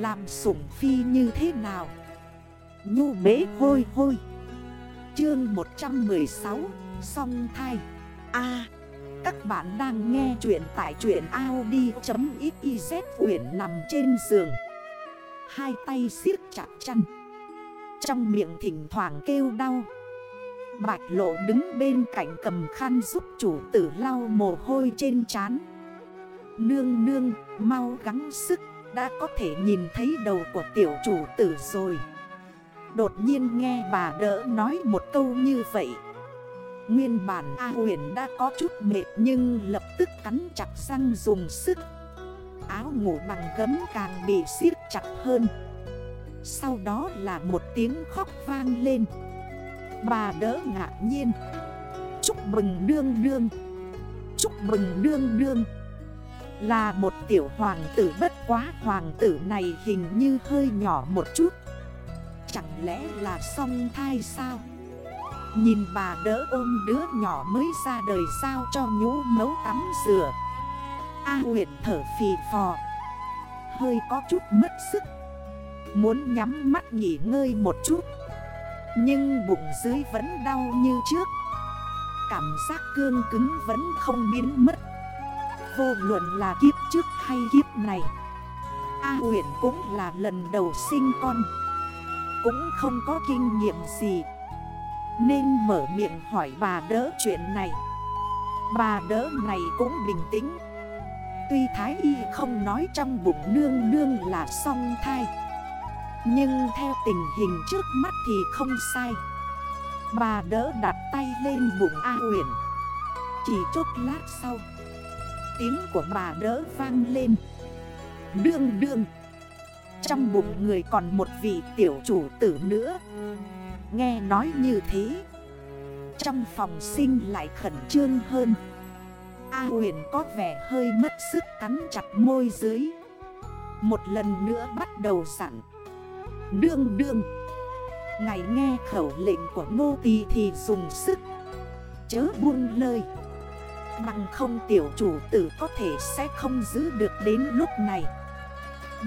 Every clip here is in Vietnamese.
Làm sủng phi như thế nào? Nhu bế hôi hôi. Chương 116 Song thai. A, Các bạn đang nghe chuyện tại chuyện Audi.xyz Quyển nằm trên giường. Hai tay siết chặt chăn. Trong miệng thỉnh thoảng kêu đau. Bạch lộ đứng bên cạnh cầm khăn giúp chủ tử lau mồ hôi trên trán. Nương nương, mau gắng sức đã có thể nhìn thấy đầu của tiểu chủ tử rồi. Đột nhiên nghe bà đỡ nói một câu như vậy. Nguyên bản A huyền đã có chút mệt nhưng lập tức cắn chặt răng dùng sức. Áo ngủ bằng gấm càng bị siết chặt hơn. Sau đó là một tiếng khóc vang lên. Bà đỡ ngạc nhiên. Chúc mừng đương đương. Chúc mừng đương đương. Là một tiểu hoàng tử bất quá hoàng tử này hình như hơi nhỏ một chút. Chẳng lẽ là song thai sao? Nhìn bà đỡ ôm đứa nhỏ mới ra đời sao cho nhũ mấu tắm rửa. A huyện thở phì phò. Hơi có chút mất sức. Muốn nhắm mắt nghỉ ngơi một chút. Nhưng bụng dưới vẫn đau như trước. Cảm giác cương cứng vẫn không biến mất. Vô luận là kiếp trước hay kiếp này. A huyện cũng là lần đầu sinh con. Cũng không có kinh nghiệm gì. Nên mở miệng hỏi bà đỡ chuyện này. Bà đỡ này cũng bình tĩnh. Tuy Thái Y không nói trong bụng nương nương là song thai. Nhưng theo tình hình trước mắt thì không sai. Bà đỡ đặt tay lên bụng A Huyền Chỉ chốc lát sau Tiếng của bà đỡ vang lên. Đương đương. Trong bụng người còn một vị tiểu chủ tử nữa. Nghe nói như thế, Trong phòng sinh lại khẩn trương hơn. A huyền có vẻ hơi mất sức cắn chặt môi dưới. Một lần nữa bắt đầu sẵn Đương đương. Ngày nghe khẩu lệnh của nô tỳ thì dùng sức. Chớ buông lời. Bằng không tiểu chủ tử có thể sẽ không giữ được đến lúc này.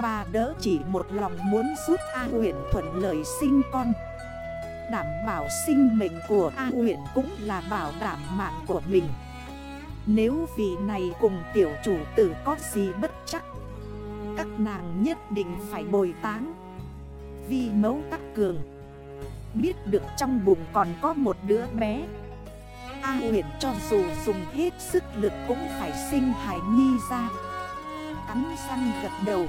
Bà đỡ chỉ một lòng muốn giúp A huyện thuận lợi sinh con. Đảm bảo sinh mệnh của A huyện cũng là bảo đảm mạng của mình. Nếu vì này cùng tiểu chủ tử có gì bất chắc, Các nàng nhất định phải bồi táng. Vì mấu tắc cường, Biết được trong bụng còn có một đứa bé. A huyện cho dù dùng hết sức lực cũng phải sinh hải nhi ra. Cắn răng gật đầu.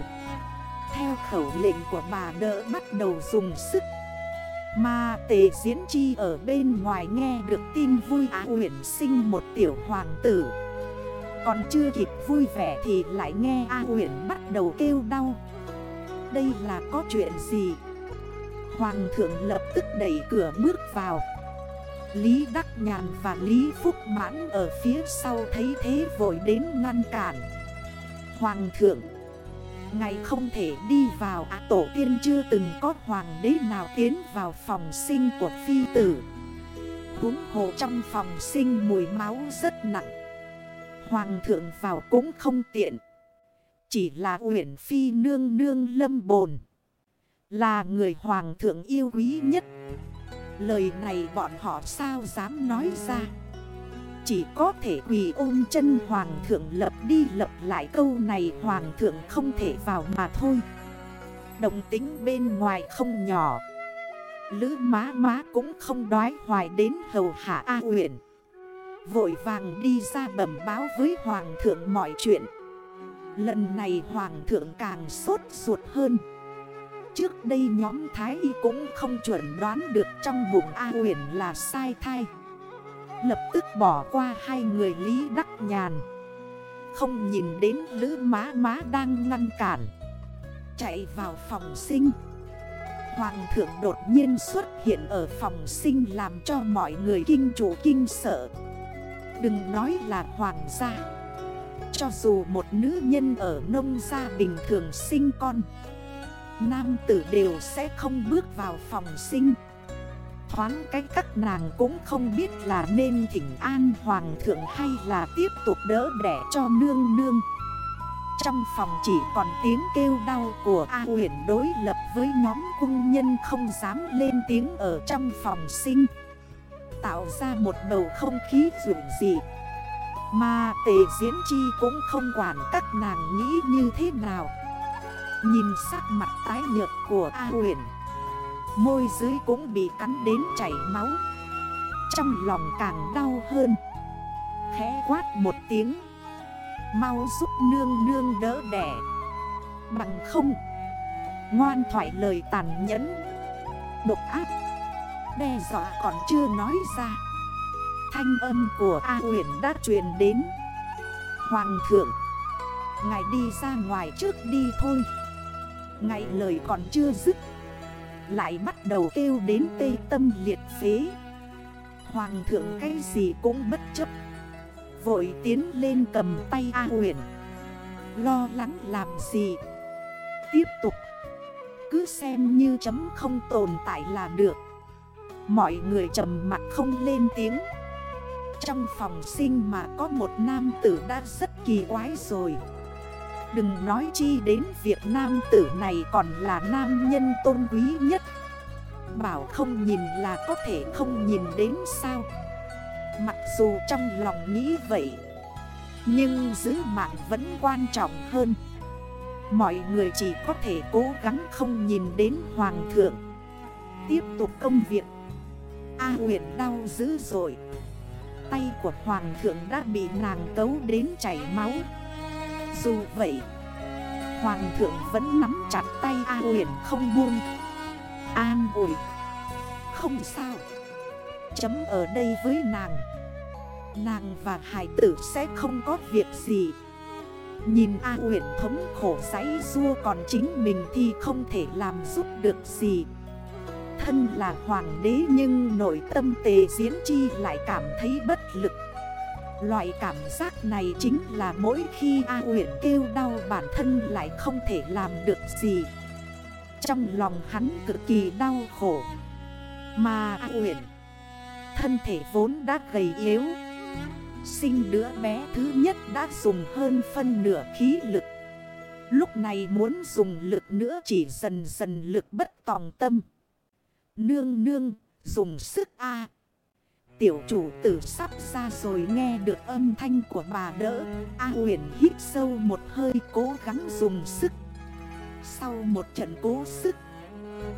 Theo khẩu lệnh của bà đỡ bắt đầu dùng sức. Mà tề diễn chi ở bên ngoài nghe được tin vui A huyện sinh một tiểu hoàng tử. Còn chưa kịp vui vẻ thì lại nghe A huyện bắt đầu kêu đau. Đây là có chuyện gì? Hoàng thượng lập tức đẩy cửa bước vào. Lý Đắc Nhàn và Lý Phúc Mãn ở phía sau thấy thế vội đến ngăn cản. Hoàng thượng Ngày không thể đi vào. À, Tổ tiên chưa từng có hoàng đế nào tiến vào phòng sinh của phi tử. Húng hồ trong phòng sinh mùi máu rất nặng. Hoàng thượng vào cũng không tiện. Chỉ là uyển phi nương nương lâm bồn. Là người hoàng thượng yêu quý nhất. Lời này bọn họ sao dám nói ra? Chỉ có thể quỳ ôm chân hoàng thượng lập đi lập lại câu này Hoàng thượng không thể vào mà thôi. Động tính bên ngoài không nhỏ. Lữ má má cũng không đoái hoài đến hầu hạ A huyện Vội vàng đi ra bẩm báo với hoàng thượng mọi chuyện. Lần này hoàng thượng càng sốt ruột hơn. Trước đây nhóm Thái Y cũng không chuẩn đoán được trong bụng A huyền là sai thai. Lập tức bỏ qua hai người Lý Đắc Nhàn. Không nhìn đến Lữ Má Má đang ngăn cản. Chạy vào phòng sinh. Hoàng thượng đột nhiên xuất hiện ở phòng sinh làm cho mọi người kinh chủ kinh sợ. Đừng nói là hoàng gia. Cho dù một nữ nhân ở nông gia bình thường sinh con Nam tử đều sẽ không bước vào phòng sinh. Thoáng cách các nàng cũng không biết là nên thỉnh an hoàng thượng hay là tiếp tục đỡ đẻ cho nương nương. Trong phòng chỉ còn tiếng kêu đau của A huyền đối lập với nhóm cung nhân không dám lên tiếng ở trong phòng sinh. Tạo ra một bầu không khí dụ dị. Mà tề diễn chi cũng không quản các nàng nghĩ như thế nào. Nhìn sắc mặt tái nhợt của A huyền. Môi dưới cũng bị cắn đến chảy máu. Trong lòng càng đau hơn. Khẽ quát một tiếng. Mau giúp nương nương đỡ đẻ. Bằng không, Ngoan thoại lời tàn nhẫn. Độc ác. Đe dọa còn chưa nói ra. Thanh âm của A huyền đã truyền đến. Hoàng thượng, Ngài đi ra ngoài trước đi thôi. Ngày lời còn chưa dứt. Lại bắt đầu kêu đến tê tâm liệt phế. Hoàng thượng cái gì cũng bất chấp. Vội tiến lên cầm tay A huyền Lo lắng làm gì? Tiếp tục. Cứ xem như chấm không tồn tại là được. Mọi người trầm mặt không lên tiếng. Trong phòng sinh mà có một nam tử đã rất kỳ quái rồi. Đừng nói chi đến việc nam tử này còn là nam nhân tôn quý nhất. Bảo không nhìn là có thể không nhìn đến sao? Mặc dù trong lòng nghĩ vậy, Nhưng giữ mạng vẫn quan trọng hơn. Mọi người chỉ có thể cố gắng không nhìn đến hoàng thượng. Tiếp tục công việc. A huyện đau dữ rồi Tay của hoàng thượng đã bị nàng cấu đến chảy máu. Dù vậy, Hoàng thượng vẫn nắm chặt tay A huyền không buông. An ủi Không sao. Chấm ở đây với nàng. Nàng và hải tử sẽ không có việc gì. Nhìn A huyền thống khổ giấy rua còn chính mình thì không thể làm giúp được gì. Thân là hoàng đế nhưng nội tâm tề diễn chi lại cảm thấy bất lực. Loại cảm giác này chính là mỗi khi A uyển kêu đau bản thân lại không thể làm được gì. Trong lòng hắn cực kỳ đau khổ. Mà A uyển Thân thể vốn đã gầy yếu. Sinh đứa bé thứ nhất đã dùng hơn phân nửa khí lực. Lúc này muốn dùng lực nữa chỉ dần dần lực bất tòng tâm. Nương nương, dùng sức A Tiểu chủ tử sắp ra rồi nghe được âm thanh của bà đỡ, A huyền hít sâu một hơi cố gắng dùng sức. Sau một trận cố sức,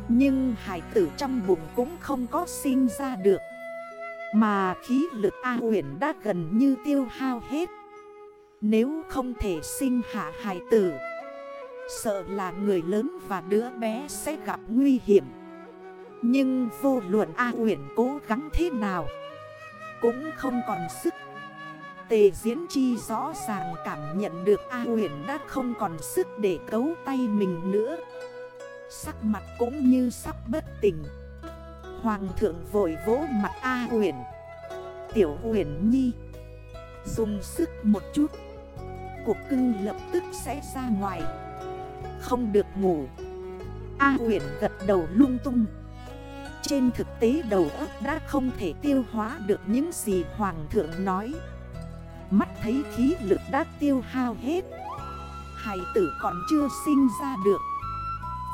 Nhưng hải tử trong bụng cũng không có sinh ra được, Mà khí lực A huyền đã gần như tiêu hao hết. Nếu không thể sinh hạ hải tử, Sợ là người lớn và đứa bé sẽ gặp nguy hiểm. Nhưng vô luận A huyền cố gắng thế nào cũng không còn sức. Tề diễn chi rõ ràng cảm nhận được A huyền đã không còn sức để cấu tay mình nữa. Sắc mặt cũng như sắp bất tỉnh. Hoàng thượng vội vỗ mặt A huyền Tiểu huyền nhi, Dùng sức một chút. Cuộc cưng lập tức sẽ ra ngoài. Không được ngủ. A huyền gật đầu lung tung. Trên thực tế đầu óc đã không thể tiêu hóa được những gì Hoàng thượng nói. Mắt thấy khí lực đã tiêu hao hết. Hải tử còn chưa sinh ra được.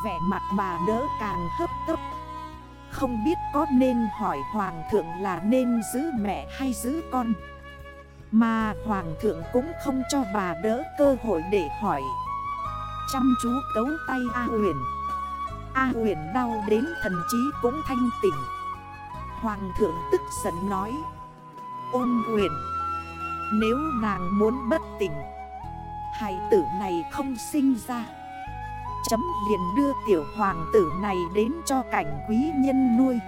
Vẻ mặt bà đỡ càng hấp tấp. Không biết có nên hỏi hoàng thượng là nên giữ mẹ hay giữ con. Mà hoàng thượng cũng không cho bà đỡ cơ hội để hỏi. Chăm chú cấu tay A huyền A huyền đau đến thần trí cũng thanh tỉnh. Hoàng thượng tức giận nói, Ôn huyền, Nếu nàng muốn bất tỉnh Hải tử này không sinh ra. Chấm liền đưa tiểu hoàng tử này đến cho cảnh quý nhân nuôi.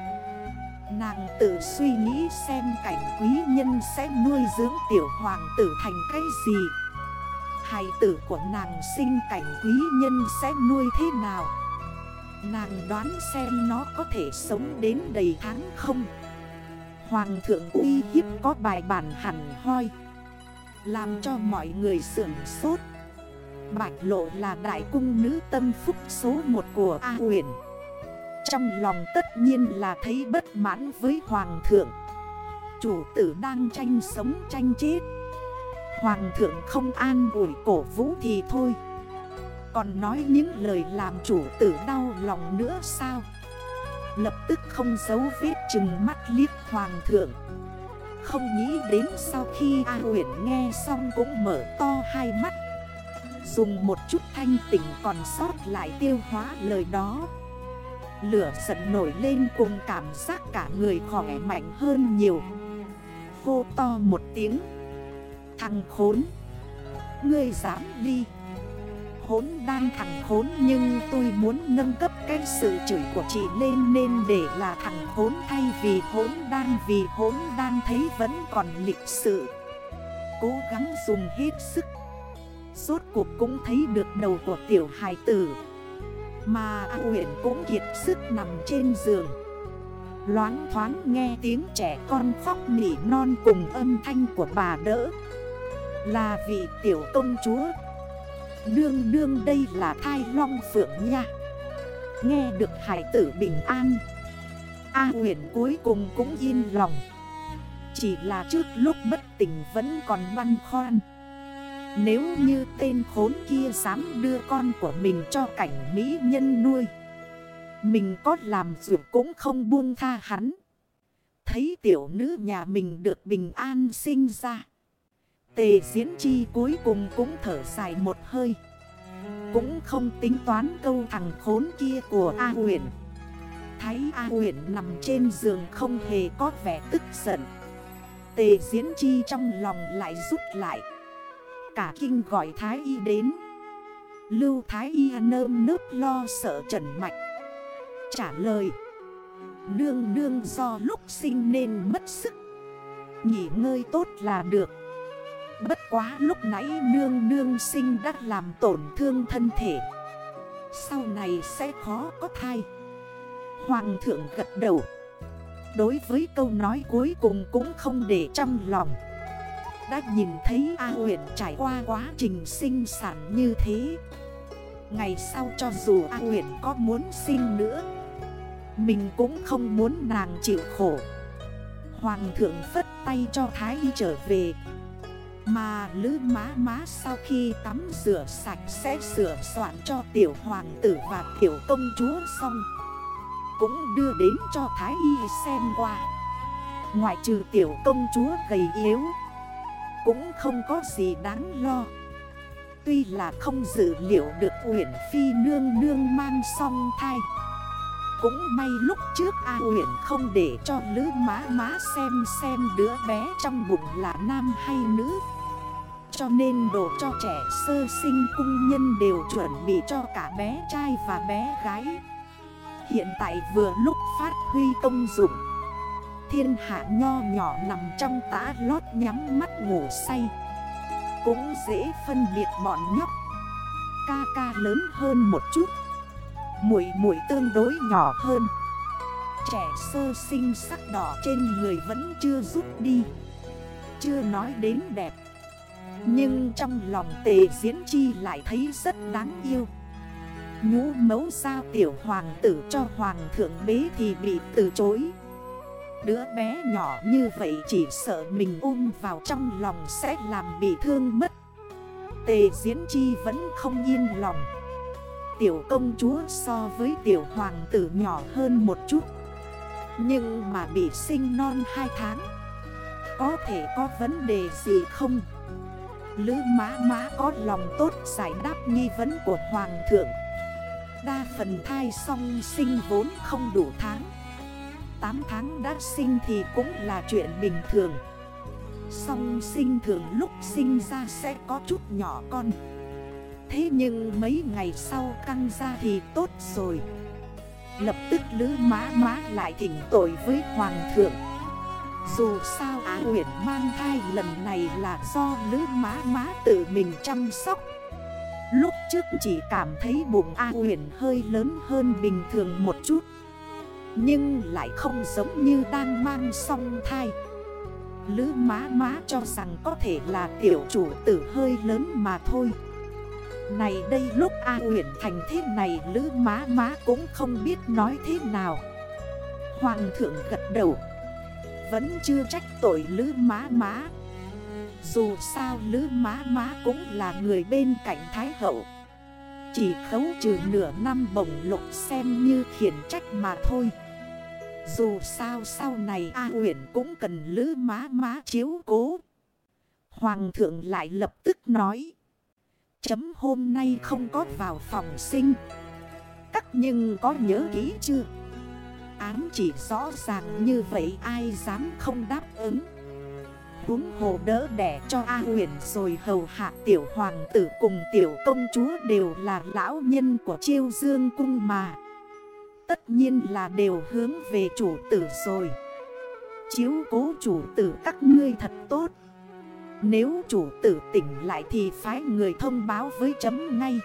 Nàng tự suy nghĩ xem cảnh quý nhân sẽ nuôi dưỡng tiểu hoàng tử thành cái gì. Hài tử của nàng sinh cảnh quý nhân sẽ nuôi thế nào? Nàng đoán xem nó có thể sống đến đầy tháng không? Hoàng thượng uy hiếp có bài bản hẳn hoi, Làm cho mọi người sưởng sốt. Bạch lộ là đại cung nữ tâm phúc số 1 của A huyền Trong lòng tất nhiên là thấy bất mãn với hoàng thượng. Chủ tử đang tranh sống tranh chết. Hoàng thượng không an ủi cổ vũ thì thôi. Còn nói những lời làm chủ tử đau lòng nữa sao? Lập tức không giấu vết chừng mắt liếc Hoàng thượng. Không nghĩ đến sau khi A Uyển nghe xong cũng mở to hai mắt. Dùng một chút thanh tỉnh còn sót lại tiêu hóa lời đó. Lửa giận nổi lên cùng cảm giác cả người khỏe mạnh hơn nhiều. Hô to một tiếng. Thằng khốn, Ngươi dám đi. Hốn đan thằng khốn, Nhưng tôi muốn nâng cấp cái sự chửi của chị lên Nên để là thằng khốn thay vì hốn đan Vì hốn đan thấy vẫn còn lịch sự. Cố gắng dùng hết sức. Rốt cuộc cũng thấy được đầu của tiểu hài tử. Mà A huyện cũng kiệt sức nằm trên giường. Loáng thoáng nghe tiếng trẻ con khóc nỉ non cùng âm thanh của bà đỡ. Là vị tiểu công chúa đương đương đây là thai long phượng nha. Nghe được hải tử bình an. A huyền cuối cùng cũng yên lòng. Chỉ là trước lúc bất tỉnh vẫn còn băn khoan. Nếu như tên khốn kia dám đưa con của mình cho cảnh mỹ nhân nuôi, Mình có làm dù cũng không buông tha hắn. Thấy tiểu nữ nhà mình được bình an sinh ra Tề diễn chi cuối cùng cũng thở dài một hơi. Cũng không tính toán câu thằng khốn kia của A huyền Thấy A huyền nằm trên giường không hề có vẻ tức giận. Tề diễn chi trong lòng lại rút lại. Cả kinh gọi Thái Y đến. Lưu Thái Y nơm nớp lo sợ trần mạch. Trả lời. Nương nương do lúc sinh nên mất sức. Nghỉ ngơi tốt là được. Bất quá lúc nãy nương nương sinh đã làm tổn thương thân thể. Sau này sẽ khó có thai. Hoàng thượng gật đầu. Đối với câu nói cuối cùng cũng không để trong lòng. Đã nhìn thấy A huyện trải qua quá trình sinh sản như thế. Ngày sau cho dù A huyện có muốn sinh nữa, Mình cũng không muốn nàng chịu khổ. Hoàng thượng phất tay cho Thái đi trở về mà lữ má má sau khi tắm rửa sạch sẽ sửa soạn cho tiểu hoàng tử và tiểu công chúa xong, Cũng đưa đến cho Thái Y xem qua. Ngoại trừ tiểu công chúa gầy yếu, Cũng không có gì đáng lo. Tuy là không dự liệu được Uyển Phi nương nương mang song thai, Cũng may lúc trước A Uyển không để cho Lữ Má Má xem xem đứa bé trong bụng là nam hay nữ cho nên đồ cho trẻ sơ sinh cung nhân đều chuẩn bị cho cả bé trai và bé gái. Hiện tại vừa lúc phát huy công dụng. Thiên hạ nho nhỏ nằm trong tã lót nhắm mắt ngủ say. Cũng dễ phân biệt bọn nhóc. Ca ca lớn hơn một chút. Mũi mũi tương đối nhỏ hơn. Trẻ sơ sinh sắc đỏ trên người vẫn chưa rút đi. Chưa nói đến đẹp nhưng trong lòng tề diễn chi lại thấy rất đáng yêu. Nhũ mấu sao tiểu hoàng tử cho hoàng thượng bế thì bị từ chối. Đứa bé nhỏ như vậy chỉ sợ mình ôm vào trong lòng sẽ làm bị thương mất. Tề diễn chi vẫn không yên lòng. Tiểu công chúa so với tiểu hoàng tử nhỏ hơn một chút. Nhưng mà bị sinh non 2 tháng, Có thể có vấn đề gì không? Lữ má má có lòng tốt giải đáp nghi vấn của Hoàng thượng. Đa phần thai song sinh vốn không đủ tháng. 8 tháng đã sinh thì cũng là chuyện bình thường. Song sinh thường lúc sinh ra sẽ có chút nhỏ con. Thế nhưng mấy ngày sau căng ra thì tốt rồi. Lập tức lữ má má lại thỉnh tội với Hoàng thượng dù sao Á Huyền mang thai lần này là do Lữ Má Má tự mình chăm sóc. Lúc trước chỉ cảm thấy bụng A Huyền hơi lớn hơn bình thường một chút. Nhưng lại không giống như đang mang song thai. Lữ má má cho rằng có thể là tiểu chủ tử hơi lớn mà thôi. Này đây lúc A huyền thành thế này Lữ má má cũng không biết nói thế nào. Hoàng thượng gật đầu vẫn chưa trách tội lữ má má. Dù sao Lữ Má Má cũng là người bên cạnh Thái Hậu. Chỉ khấu trừ nửa năm bổng lục xem như khiển trách mà thôi. Dù sao sau này A Uyển cũng cần Lữ Má Má chiếu cố. Hoàng thượng lại lập tức nói, Chấm hôm nay không có vào phòng sinh. Cắt nhưng có nhớ kỹ chưa? Ám chỉ rõ ràng như vậy, ai dám không đáp ứng? Húng hồ đỡ đẻ cho A huyền rồi hầu hạ tiểu hoàng tử cùng tiểu công chúa đều là lão nhân của chiêu dương cung mà. Tất nhiên là đều hướng về chủ tử rồi. Chiếu cố chủ tử các ngươi thật tốt. Nếu chủ tử tỉnh lại thì phái người thông báo với chấm ngay.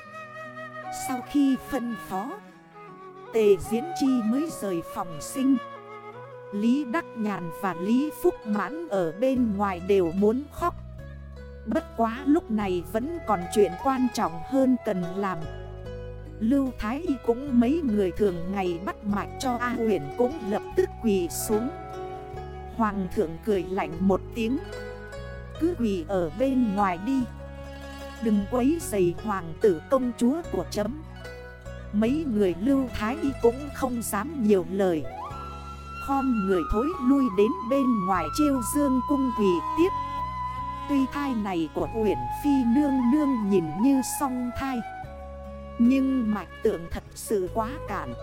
Sau khi phân phó Tề Diễn Chi mới rời phòng sinh. Lý Đắc Nhàn và Lý Phúc Mãn ở bên ngoài đều muốn khóc. Bất quá lúc này vẫn còn chuyện quan trọng hơn cần làm. Lưu Thái Y cũng mấy người thường ngày bắt mạch cho A huyền cũng lập tức quỳ xuống. Hoàng thượng cười lạnh một tiếng. Cứ quỳ ở bên ngoài đi. Đừng quấy giày hoàng tử công chúa của chấm. Mấy người lưu thái y cũng không dám nhiều lời. Khom người thối lui đến bên ngoài chiêu dương cung quỷ tiếp. Tuy thai này của Uyển Phi nương nương nhìn như song thai, Nhưng mạch tượng thật sự quá cản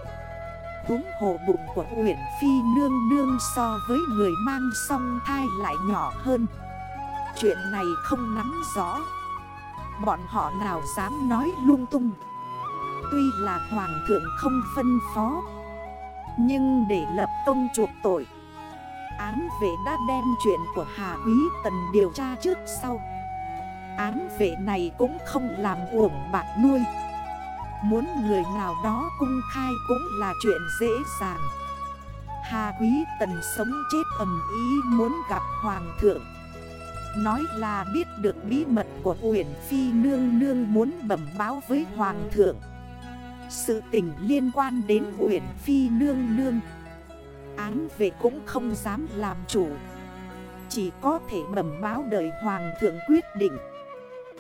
Húng hồ bụng của Uyển Phi nương nương so với người mang song thai lại nhỏ hơn. Chuyện này không nắm rõ. Bọn họ nào dám nói lung tung. Tuy là hoàng thượng không phân phó, Nhưng để lập công chuộc tội Án vệ đã đem chuyện của Hà Quý Tần điều tra trước sau. Án vệ này cũng không làm uổng bạc nuôi. Muốn người nào đó cung khai cũng là chuyện dễ dàng. Hà Quý Tần sống chết ẩm ý muốn gặp Hoàng thượng. Nói là biết được bí mật của Uyển Phi Nương Nương muốn bẩm báo với Hoàng thượng sự tình liên quan đến huyện Phi nương nương. Án về cũng không dám làm chủ. Chỉ có thể bẩm báo đời Hoàng thượng quyết định.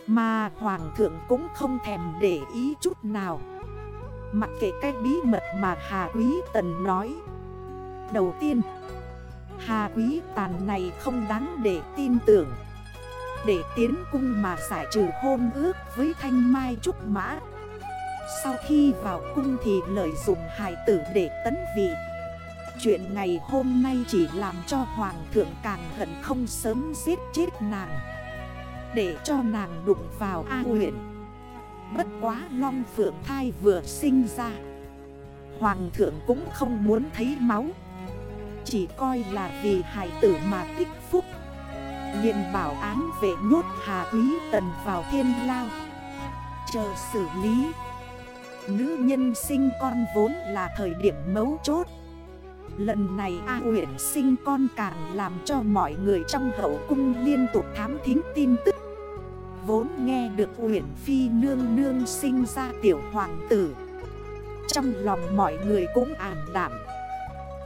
Mà Hoàng thượng cũng không thèm để ý chút nào. Mặc kệ cái bí mật mà Hà Quý Tần nói. Đầu tiên, Hà Quý Tàn này không đáng để tin tưởng. Để tiến cung mà giải trừ hôn ước với Thanh Mai Trúc Mã sau khi vào cung thì lợi dụng hài tử để tấn vị. Chuyện ngày hôm nay chỉ làm cho hoàng thượng càng hận không sớm giết chết nàng. Để cho nàng đụng vào A huyện Bất quá long phượng thai vừa sinh ra. Hoàng thượng cũng không muốn thấy máu. Chỉ coi là vì hài tử mà tích phúc. Liền bảo án về nhốt Hà Quý Tần vào thiên lao. Chờ xử lý. Nữ nhân sinh con vốn là thời điểm mấu chốt. Lần này A Uyển sinh con càng làm cho mọi người trong hậu cung liên tục thám thính tin tức. Vốn nghe được Uyển Phi nương nương sinh ra tiểu hoàng tử. Trong lòng mọi người cũng ảm đảm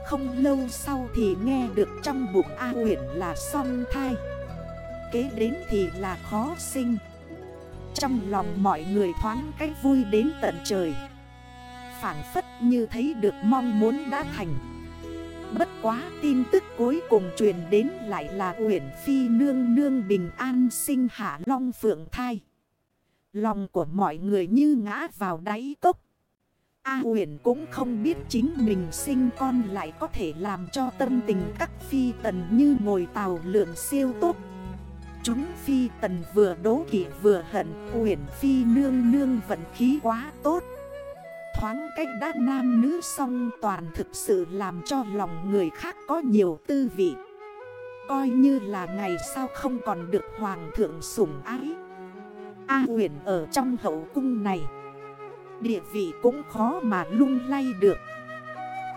Không lâu sau thì nghe được trong bụng A Uyển là song thai. Kế đến thì là khó sinh trong lòng mọi người thoáng cách vui đến tận trời. Phản phất như thấy được mong muốn đã thành. Bất quá tin tức cuối cùng truyền đến lại là Uyển Phi nương nương bình an sinh hạ long phượng thai. Lòng của mọi người như ngã vào đáy cốc. A Uyển cũng không biết chính mình sinh con lại có thể làm cho tâm tình các phi tần như ngồi tàu lượng siêu tốt Chúng phi tần vừa đố kỵ vừa hận, Uyển phi nương nương vận khí quá tốt. Thoáng cách đã nam nữ song toàn thực sự làm cho lòng người khác có nhiều tư vị. Coi như là ngày sau không còn được hoàng thượng sủng ái. A huyền ở trong hậu cung này, Địa vị cũng khó mà lung lay được.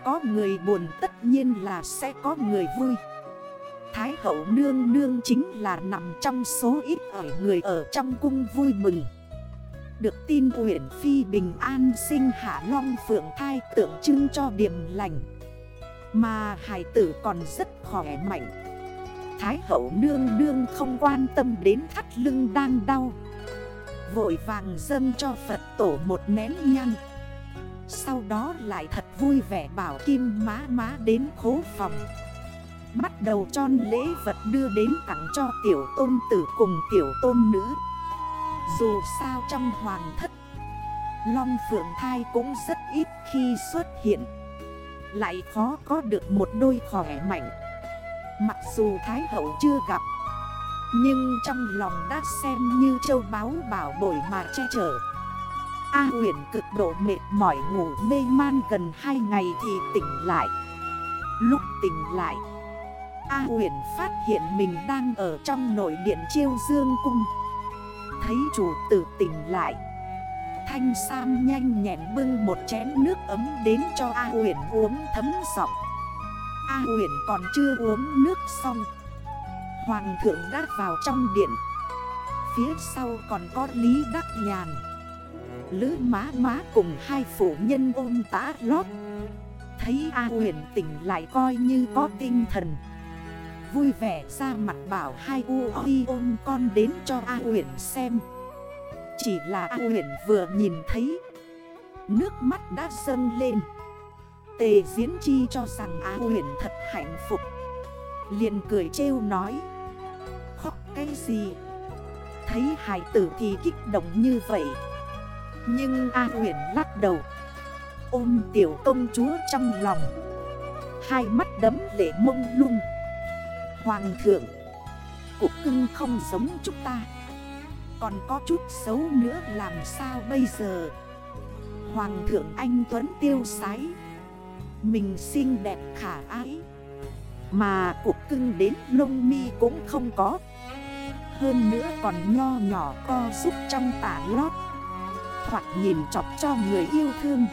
Có người buồn tất nhiên là sẽ có người vui. Thái hậu nương nương chính là nằm trong số ít ở người ở trong cung vui mừng. Được tin Uyển Phi bình an sinh hạ long phượng thai tượng trưng cho điểm lành. Mà hải tử còn rất khỏe mạnh. Thái hậu nương nương không quan tâm đến thắt lưng đang đau. Vội vàng dâng cho Phật tổ một nén nhang, Sau đó lại thật vui vẻ bảo kim má má đến khố phòng. Bắt đầu tròn lễ vật đưa đến tặng cho tiểu tôn tử cùng tiểu tôn nữ. Dù sao trong hoàng thất, Long phượng thai cũng rất ít khi xuất hiện. Lại khó có được một đôi khỏe mạnh. Mặc dù Thái hậu chưa gặp, Nhưng trong lòng đã xem như châu báu bảo bội mà che chở. A huyền cực độ mệt mỏi ngủ mê man gần 2 ngày thì tỉnh lại. Lúc tỉnh lại A huyền phát hiện mình đang ở trong nội điện chiêu dương cung. Thấy chủ tử tỉnh lại. Thanh Sam nhanh nhẹn bưng một chén nước ấm đến cho A huyền uống thấm giọng. A huyền còn chưa uống nước xong. Hoàng thượng đã vào trong điện. Phía sau còn có Lý Đắc Nhàn. Lữ má má cùng hai phụ nhân ôm tã lót. Thấy A huyền tỉnh lại coi như có tinh thần. Vui vẻ ra mặt bảo hai u ôm con đến cho A huyền xem. Chỉ là A huyền vừa nhìn thấy, Nước mắt đã dâng lên. Tề diễn chi cho rằng A huyền thật hạnh phúc. Liền cười trêu nói, Khóc cái gì? Thấy hải tử thì kích động như vậy. Nhưng A huyền lắc đầu, Ôm tiểu công chúa trong lòng. Hai mắt đấm lệ mông lung. Hoàng thượng Cục cưng không giống chúng ta. Còn có chút xấu nữa làm sao bây giờ? Hoàng thượng anh Tuấn tiêu sái. Mình xinh đẹp khả ái. Mà cục cưng đến lông mi cũng không có. Hơn nữa còn nho nhỏ co giúp trong tả lót. Hoặc nhìn chọc cho người yêu thương.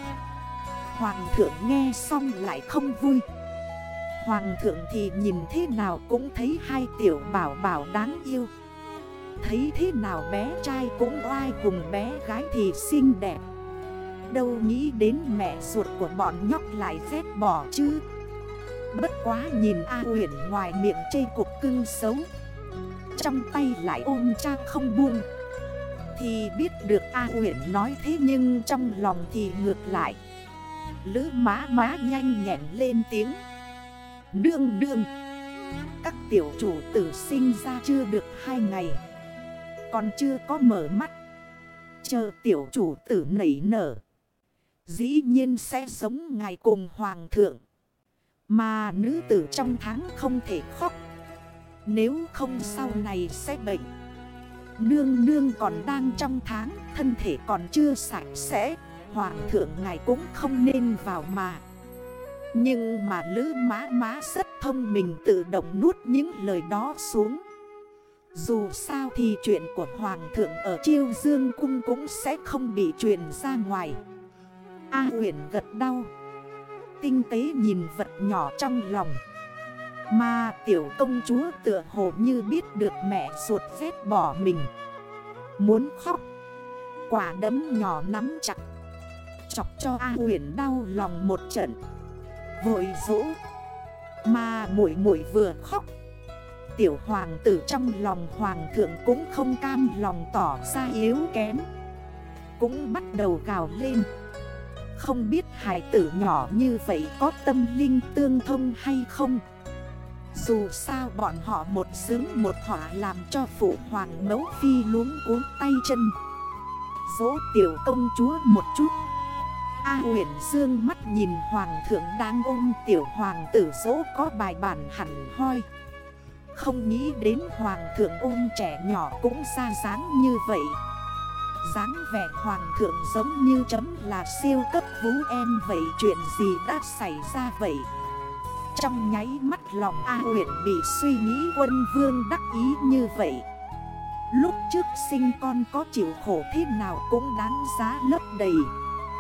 Hoàng thượng nghe xong lại không vui. Hoàng thượng thì nhìn thế nào cũng thấy hai tiểu bảo bảo đáng yêu. Thấy thế nào bé trai cũng oai cùng bé gái thì xinh đẹp. Đâu nghĩ đến mẹ ruột của bọn nhóc lại ghét bỏ chứ. Bất quá nhìn A huyền ngoài miệng chê cục cưng xấu. Trong tay lại ôm cha không buông. Thì biết được A huyền nói thế nhưng trong lòng thì ngược lại. Lữ má má nhanh nhẹn lên tiếng. Đương đương. Các tiểu chủ tử sinh ra chưa được hai ngày. Còn chưa có mở mắt. Chờ tiểu chủ tử nảy nở. Dĩ nhiên sẽ sống ngày cùng hoàng thượng. Mà nữ tử trong tháng không thể khóc. Nếu không sau này sẽ bệnh. Nương nương còn đang trong tháng, Thân thể còn chưa sạch sẽ. Hoàng thượng ngài cũng không nên vào mà. Nhưng mà lữ má má rất thông minh tự động nuốt những lời đó xuống. Dù sao thì chuyện của Hoàng thượng ở Chiêu Dương Cung cũng sẽ không bị truyền ra ngoài. A huyền gật đau. Tinh tế nhìn vật nhỏ trong lòng. Mà tiểu công chúa tựa hồ như biết được mẹ ruột phép bỏ mình. Muốn khóc. Quả đấm nhỏ nắm chặt. Chọc cho A huyền đau lòng một trận. Vội vỗ. Mà muội muội vừa khóc. Tiểu hoàng tử trong lòng hoàng thượng cũng không cam lòng tỏ ra yếu kém. Cũng bắt đầu gào lên. Không biết hải tử nhỏ như vậy có tâm linh tương thông hay không? Dù sao bọn họ một sướng một họa làm cho phụ hoàng mấu phi luống cuốn tay chân. Dỗ tiểu công chúa một chút. A huyền dương mắt nhìn hoàng thượng đang ôm tiểu hoàng tử dỗ có bài bản hẳn hoi. Không nghĩ đến hoàng thượng ôm trẻ nhỏ cũng xa dáng như vậy. Dáng vẻ hoàng thượng giống như chấm là siêu cấp vũ em vậy Chuyện gì đã xảy ra vậy? Trong nháy mắt lòng A huyện bị suy nghĩ quân vương đắc ý như vậy. Lúc trước sinh con có chịu khổ thế nào cũng đáng giá lấp đầy.